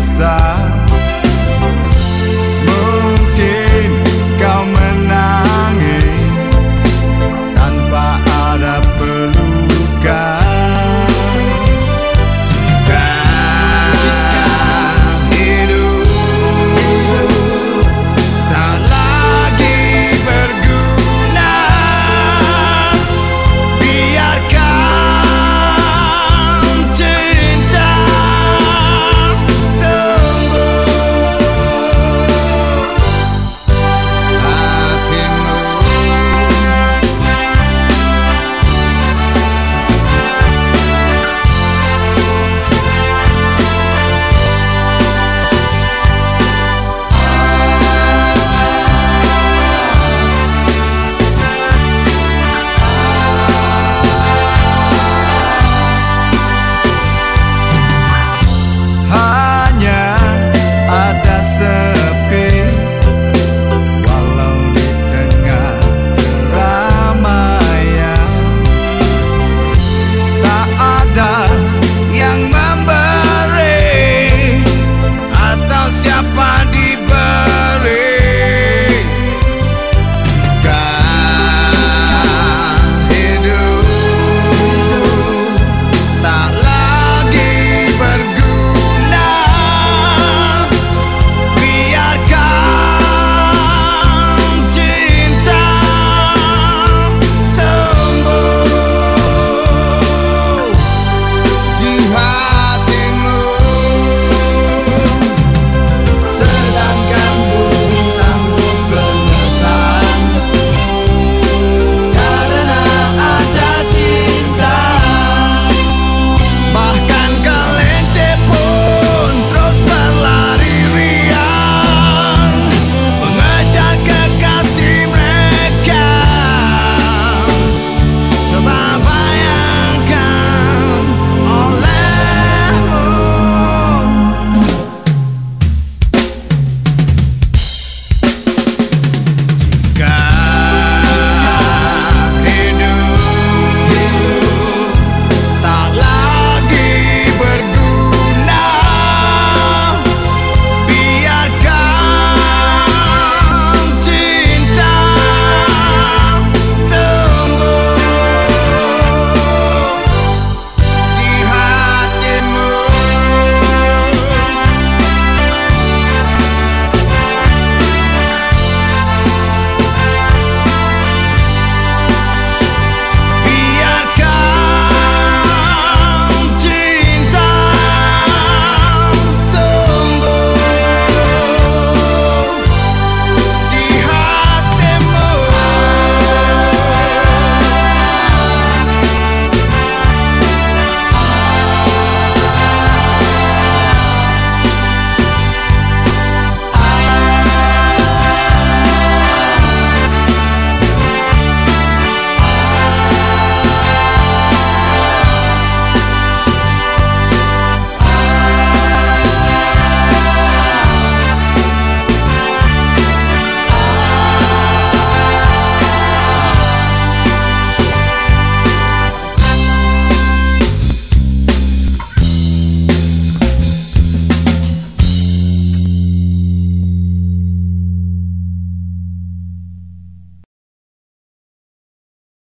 passar.